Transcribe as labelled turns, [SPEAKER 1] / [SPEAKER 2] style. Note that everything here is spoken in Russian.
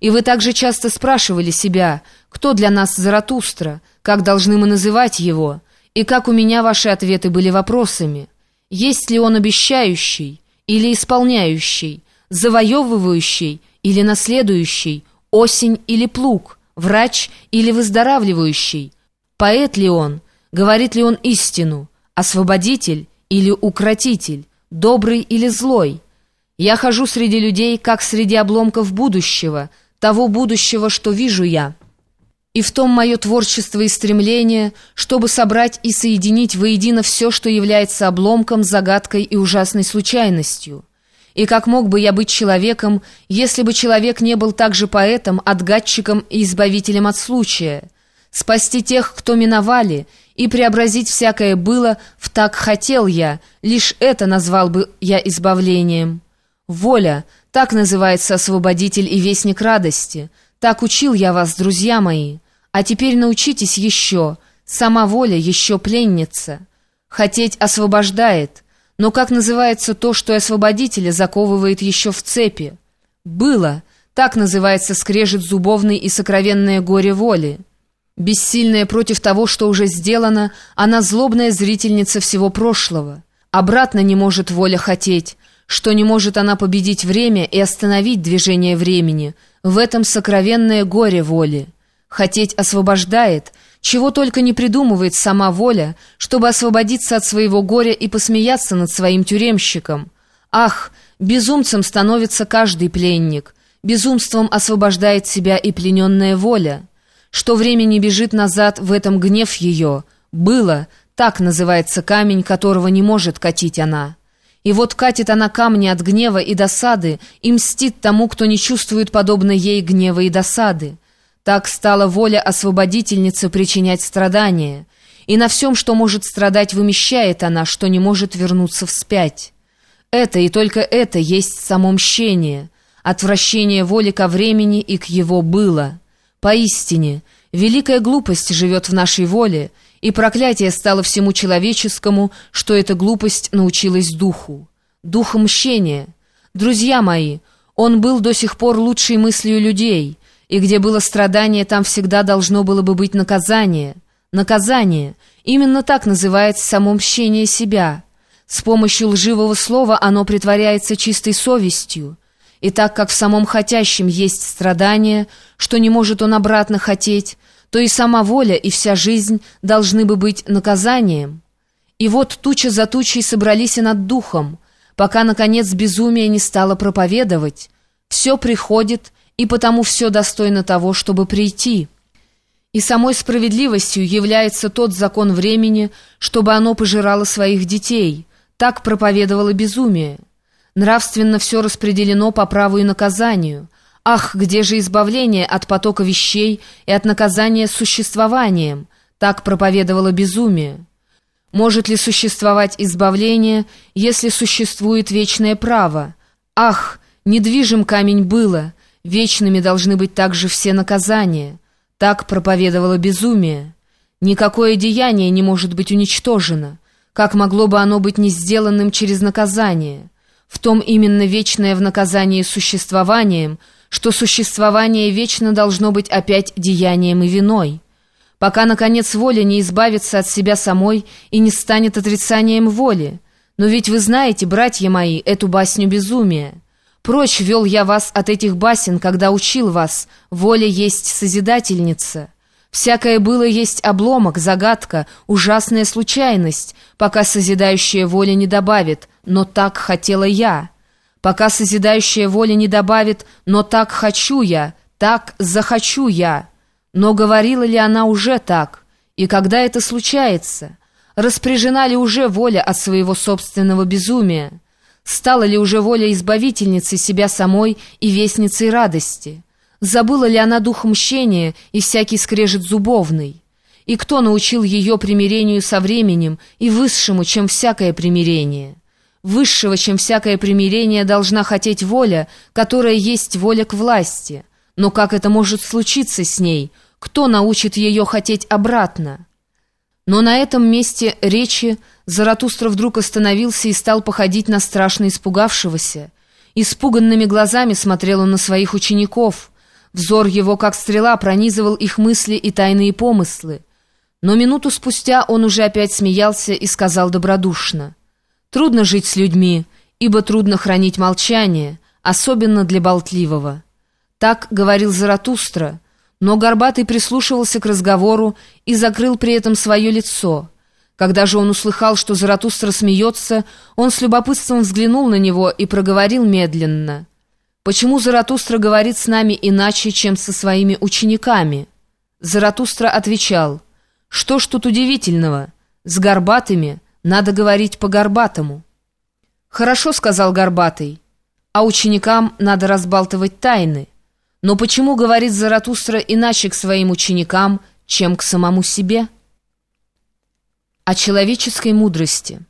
[SPEAKER 1] И вы также часто спрашивали себя, кто для нас Заратустра, как должны мы называть его, и как у меня ваши ответы были вопросами. Есть ли он обещающий или исполняющий, завоевывающий или наследующий, осень или плуг, врач или выздоравливающий, поэт ли он, говорит ли он истину, освободитель или укротитель, добрый или злой. Я хожу среди людей, как среди обломков будущего, того будущего, что вижу я. И в том мое творчество и стремление, чтобы собрать и соединить воедино все, что является обломком, загадкой и ужасной случайностью. И как мог бы я быть человеком, если бы человек не был также поэтом, отгадчиком и избавителем от случая? Спасти тех, кто миновали, и преобразить всякое было, в так хотел я, лишь это назвал бы я избавлением. Воля, так называется освободитель и вестник радости. Так учил я вас, друзья мои. А теперь научитесь еще. Сама воля еще пленница. Хотеть освобождает. Но как называется то, что освободителя заковывает еще в цепи? Было. Так называется скрежет зубовный и сокровенное горе воли. Бессильная против того, что уже сделано, она злобная зрительница всего прошлого. Обратно не может воля хотеть, что не может она победить время и остановить движение времени. В этом сокровенное горе воли. Хотеть освобождает – чего только не придумывает сама воля, чтобы освободиться от своего горя и посмеяться над своим тюремщиком. Ах, безумцем становится каждый пленник, безумством освобождает себя и плененная воля. Что время не бежит назад, в этом гнев ее. Было, так называется камень, которого не может катить она. И вот катит она камни от гнева и досады и мстит тому, кто не чувствует подобно ей гнева и досады. Так стала воля освободительницы причинять страдания, и на всем, что может страдать, вымещает она, что не может вернуться вспять. Это и только это есть само мщение, отвращение воли ко времени и к его было. Поистине, великая глупость живет в нашей воле, и проклятие стало всему человеческому, что эта глупость научилась духу. Духу мщения. Друзья мои, он был до сих пор лучшей мыслью людей — и где было страдание, там всегда должно было бы быть наказание. Наказание. Именно так называется само мщение себя. С помощью лживого слова оно притворяется чистой совестью. И так как в самом хотящем есть страдание, что не может он обратно хотеть, то и сама воля, и вся жизнь должны бы быть наказанием. И вот туча за тучей собрались и над духом, пока, наконец, безумие не стало проповедовать. Все приходит, и потому все достойно того, чтобы прийти. И самой справедливостью является тот закон времени, чтобы оно пожирало своих детей. Так проповедовало безумие. Нравственно все распределено по праву и наказанию. Ах, где же избавление от потока вещей и от наказания существованием? Так проповедовало безумие. Может ли существовать избавление, если существует вечное право? Ах, недвижим камень было — Вечными должны быть также все наказания. Так проповедовало безумие. Никакое деяние не может быть уничтожено. Как могло бы оно быть не сделанным через наказание? В том именно вечное в наказании существованием, что существование вечно должно быть опять деянием и виной. Пока, наконец, воля не избавится от себя самой и не станет отрицанием воли. Но ведь вы знаете, братья мои, эту басню безумия. Прочь вел я вас от этих басен, когда учил вас. Воля есть созидательница. Всякое было есть обломок, загадка, ужасная случайность, пока созидающая воля не добавит «но так хотела я». Пока созидающая воля не добавит «но так хочу я», «так захочу я». Но говорила ли она уже так? И когда это случается? Распряжена ли уже воля от своего собственного безумия? Стала ли уже воля избавительницы себя самой и вестницей радости? Забыла ли она дух мщения и всякий скрежет зубовный? И кто научил ее примирению со временем и высшему, чем всякое примирение? Высшего, чем всякое примирение, должна хотеть воля, которая есть воля к власти. Но как это может случиться с ней? Кто научит ее хотеть обратно? Но на этом месте речи Заратустра вдруг остановился и стал походить на страшно испугавшегося. Испуганными глазами смотрел он на своих учеников. Взор его, как стрела, пронизывал их мысли и тайные помыслы. Но минуту спустя он уже опять смеялся и сказал добродушно. «Трудно жить с людьми, ибо трудно хранить молчание, особенно для болтливого». Так говорил Заратустра, но Горбатый прислушивался к разговору и закрыл при этом свое лицо. Когда же он услыхал, что Заратустра смеется, он с любопытством взглянул на него и проговорил медленно. «Почему Заратустра говорит с нами иначе, чем со своими учениками?» Заратустра отвечал, «Что ж тут удивительного? С Горбатыми надо говорить по-горбатому». «Хорошо», — сказал Горбатый, «а ученикам надо разбалтывать тайны». Но почему говорит Заратустра иначе к своим ученикам, чем к самому себе? О человеческой мудрости.